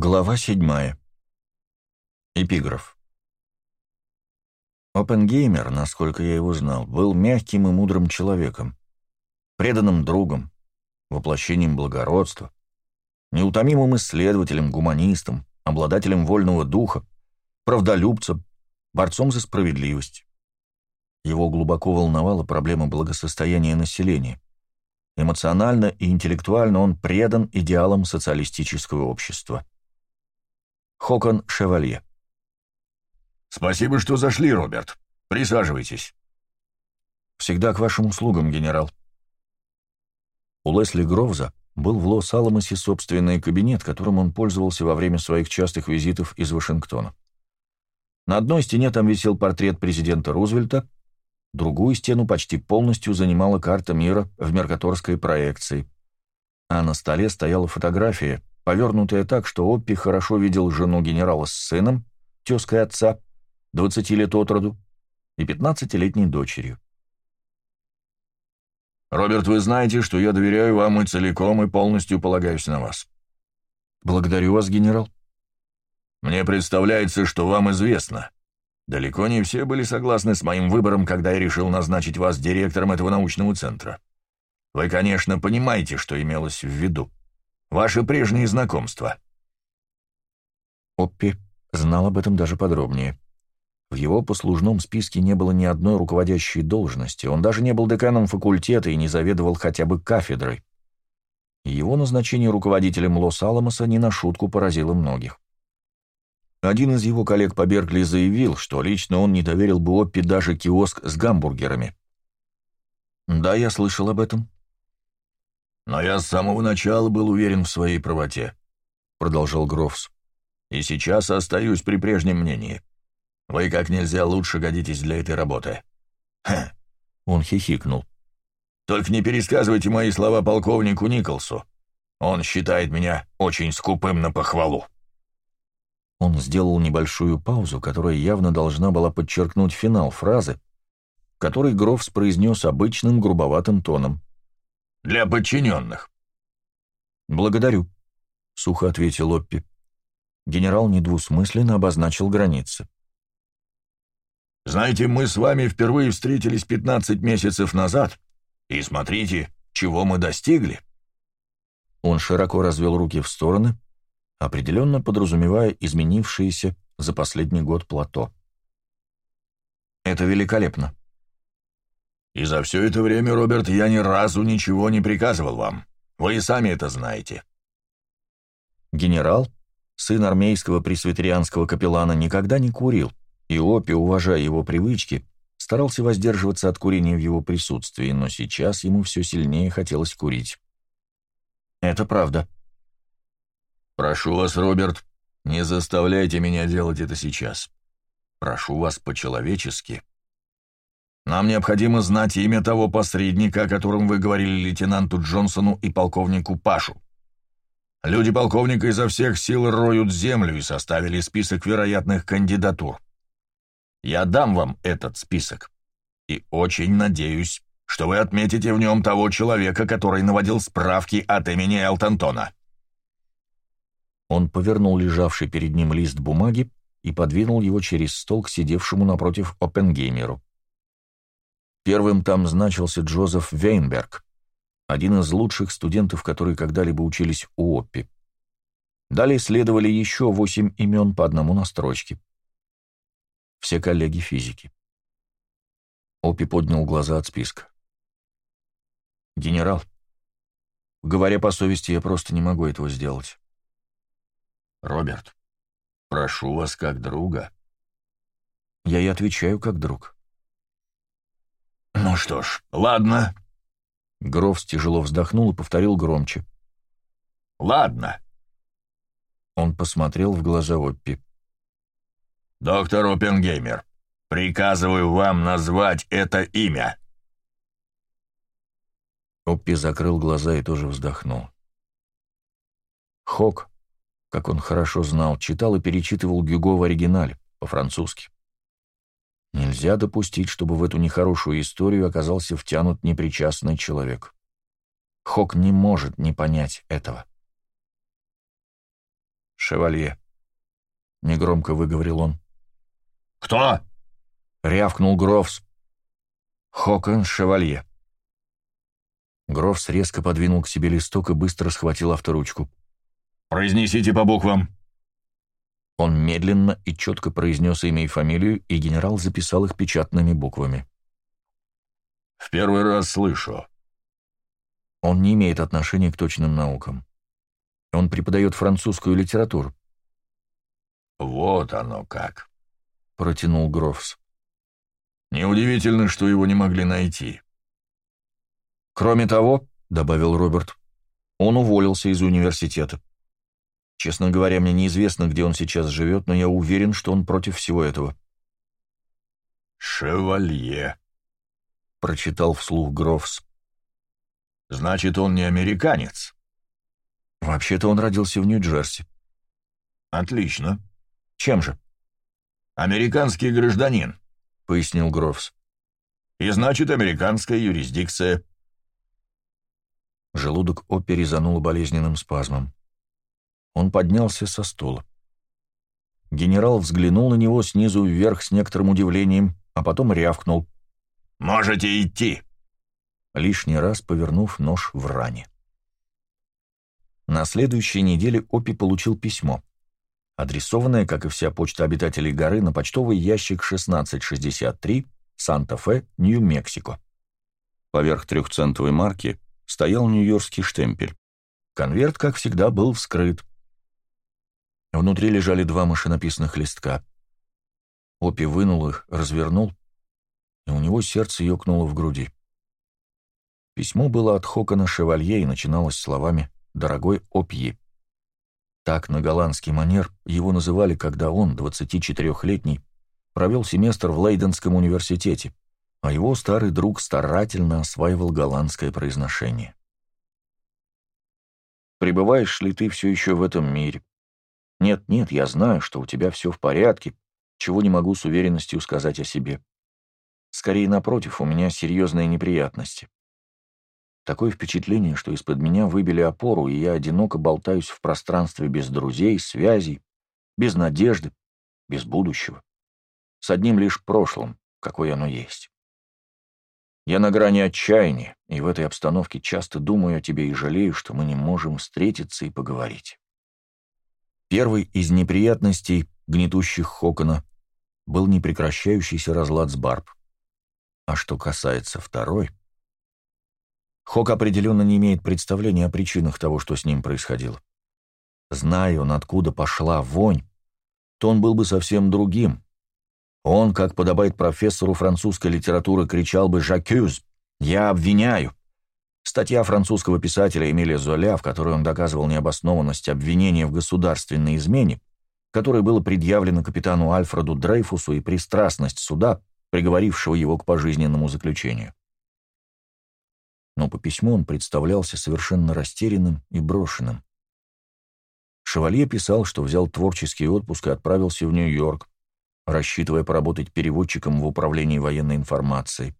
Глава седьмая. Эпиграф. Опенгеймер, насколько я его знал, был мягким и мудрым человеком, преданным другом, воплощением благородства, неутомимым исследователем, гуманистом, обладателем вольного духа, правдолюбцем, борцом за справедливость. Его глубоко волновала проблема благосостояния населения. Эмоционально и интеллектуально он предан идеалам социалистического общества. Хокон Шевалье. «Спасибо, что зашли, Роберт. Присаживайтесь». «Всегда к вашим услугам, генерал». У Лесли Гровза был в Лос-Аламосе собственный кабинет, которым он пользовался во время своих частых визитов из Вашингтона. На одной стене там висел портрет президента Рузвельта, другую стену почти полностью занимала карта мира в меркаторской проекции, а на столе стояла фотография, повернутая так, что Оппи хорошо видел жену генерала с сыном, тезкой отца, 20 лет от роду, и 15-летней дочерью. «Роберт, вы знаете, что я доверяю вам и целиком, и полностью полагаюсь на вас». «Благодарю вас, генерал». «Мне представляется, что вам известно. Далеко не все были согласны с моим выбором, когда я решил назначить вас директором этого научного центра. Вы, конечно, понимаете, что имелось в виду. Ваши прежние знакомства». Оппи знал об этом даже подробнее. В его послужном списке не было ни одной руководящей должности, он даже не был деканом факультета и не заведовал хотя бы кафедрой. Его назначение руководителем Лос-Аламоса не на шутку поразило многих. Один из его коллег по Беркли заявил, что лично он не доверил бы Оппи даже киоск с гамбургерами. «Да, я слышал об этом», «Но я с самого начала был уверен в своей правоте», — продолжал Грофс. «И сейчас остаюсь при прежнем мнении. Вы как нельзя лучше годитесь для этой работы». «Хм», — он хихикнул. «Только не пересказывайте мои слова полковнику Николсу. Он считает меня очень скупым на похвалу». Он сделал небольшую паузу, которая явно должна была подчеркнуть финал фразы, который Грофс произнес обычным грубоватым тоном для подчиненных». «Благодарю», — сухо ответил Оппи. Генерал недвусмысленно обозначил границы. «Знаете, мы с вами впервые встретились 15 месяцев назад, и смотрите, чего мы достигли». Он широко развел руки в стороны, определенно подразумевая изменившееся за последний год плато. «Это великолепно», и за все это время, Роберт, я ни разу ничего не приказывал вам. Вы и сами это знаете. Генерал, сын армейского пресвитерианского капеллана, никогда не курил, и Опи, уважая его привычки, старался воздерживаться от курения в его присутствии, но сейчас ему все сильнее хотелось курить. Это правда. Прошу вас, Роберт, не заставляйте меня делать это сейчас. Прошу вас по-человечески. Нам необходимо знать имя того посредника, о котором вы говорили лейтенанту Джонсону и полковнику Пашу. Люди полковника изо всех сил роют землю и составили список вероятных кандидатур. Я дам вам этот список. И очень надеюсь, что вы отметите в нем того человека, который наводил справки от имени Элтонтона. Он повернул лежавший перед ним лист бумаги и подвинул его через стол к сидевшему напротив Оппенгеймеру. Первым там значился Джозеф Вейнберг, один из лучших студентов, которые когда-либо учились у Оппи. Далее следовали еще восемь имен по одному на строчке. Все коллеги физики. Оппи поднял глаза от списка. «Генерал, говоря по совести, я просто не могу этого сделать». «Роберт, прошу вас как друга». «Я и отвечаю как друг». «Ну что ж, ладно». Грофс тяжело вздохнул и повторил громче. «Ладно». Он посмотрел в глаза Оппи. «Доктор Оппенгеймер, приказываю вам назвать это имя». Оппи закрыл глаза и тоже вздохнул. Хок, как он хорошо знал, читал и перечитывал Гюго в оригинале, по-французски. Нельзя допустить, чтобы в эту нехорошую историю оказался втянут непричастный человек. Хок не может не понять этого. шевалье», — негромко выговорил он. «Кто?» — рявкнул Грофс. «Хокон шевалье». Грофс резко подвинул к себе листок и быстро схватил авторучку. «Произнесите по буквам». Он медленно и четко произнес имя и фамилию, и генерал записал их печатными буквами. «В первый раз слышу». Он не имеет отношения к точным наукам. Он преподает французскую литературу. «Вот оно как», — протянул Грофс. «Неудивительно, что его не могли найти». «Кроме того», — добавил Роберт, — «он уволился из университета. Честно говоря, мне неизвестно, где он сейчас живет, но я уверен, что он против всего этого». «Шевалье», — прочитал вслух Грофс. «Значит, он не американец?» «Вообще-то он родился в Нью-Джерси». «Отлично. Чем же?» «Американский гражданин», — пояснил Грофс. «И значит, американская юрисдикция». Желудок Оппи резанул болезненным спазмом. Он поднялся со стула. Генерал взглянул на него снизу вверх с некоторым удивлением, а потом рявкнул. «Можете идти!» Лишний раз повернув нож в ране. На следующей неделе Опи получил письмо, адресованное, как и вся почта обитателей горы, на почтовый ящик 1663, Санта-Фе, Нью-Мексико. Поверх трехцентовой марки стоял нью-йоркский штемпель. Конверт, как всегда, был вскрыт. Внутри лежали два машинописных листка. Опи вынул их, развернул, и у него сердце ёкнуло в груди. Письмо было от Хокона Шевалье и начиналось словами «Дорогой Опьи». Так на голландский манер его называли, когда он, 24-летний, провел семестр в Лейденском университете, а его старый друг старательно осваивал голландское произношение. «Пребываешь ли ты все еще в этом мире? Нет, нет, я знаю, что у тебя все в порядке, чего не могу с уверенностью сказать о себе. Скорее, напротив, у меня серьезные неприятности. Такое впечатление, что из-под меня выбили опору, и я одиноко болтаюсь в пространстве без друзей, связей, без надежды, без будущего. С одним лишь прошлым, какое оно есть. Я на грани отчаяния, и в этой обстановке часто думаю о тебе и жалею, что мы не можем встретиться и поговорить. Первый из неприятностей, гнетущих Хокона, был непрекращающийся разлад с Барб. А что касается второй... Хок определенно не имеет представления о причинах того, что с ним происходило. Зная он, откуда пошла вонь, то он был бы совсем другим. Он, как подобает профессору французской литературы, кричал бы «Жакюз! Я обвиняю!» Статья французского писателя Эмиля Золя, в которой он доказывал необоснованность обвинения в государственной измене, которое было предъявлено капитану Альфреду Дрейфусу и пристрастность суда, приговорившего его к пожизненному заключению. Но по письму он представлялся совершенно растерянным и брошенным. Шевалье писал, что взял творческий отпуск и отправился в Нью-Йорк, рассчитывая поработать переводчиком в управлении военной информацией.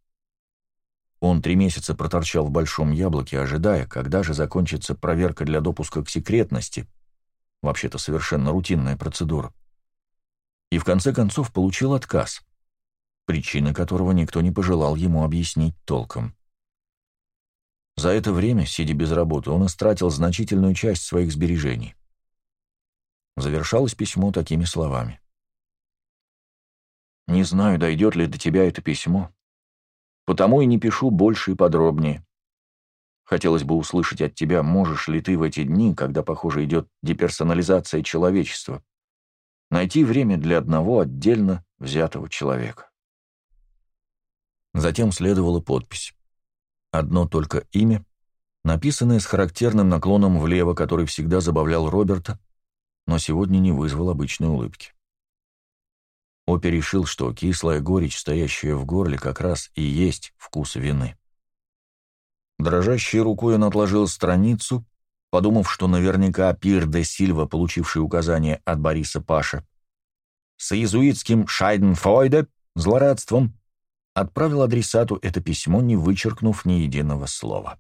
Он три месяца проторчал в Большом Яблоке, ожидая, когда же закончится проверка для допуска к секретности, вообще-то совершенно рутинная процедура. И в конце концов получил отказ, причины которого никто не пожелал ему объяснить толком. За это время, сидя без работы, он истратил значительную часть своих сбережений. Завершалось письмо такими словами. «Не знаю, дойдет ли до тебя это письмо, Потому и не пишу больше и подробнее. Хотелось бы услышать от тебя, можешь ли ты в эти дни, когда, похоже, идет деперсонализация человечества, найти время для одного отдельно взятого человека. Затем следовала подпись. Одно только имя, написанное с характерным наклоном влево, который всегда забавлял Роберта, но сегодня не вызвал обычной улыбки. Опи решил, что кислая горечь, стоящая в горле, как раз и есть вкус вины. Дрожащей рукой он отложил страницу, подумав, что наверняка Пир де Сильва, получивший указание от Бориса Паша, с иезуитским «Шайденфойде» злорадством отправил адресату это письмо, не вычеркнув ни единого слова.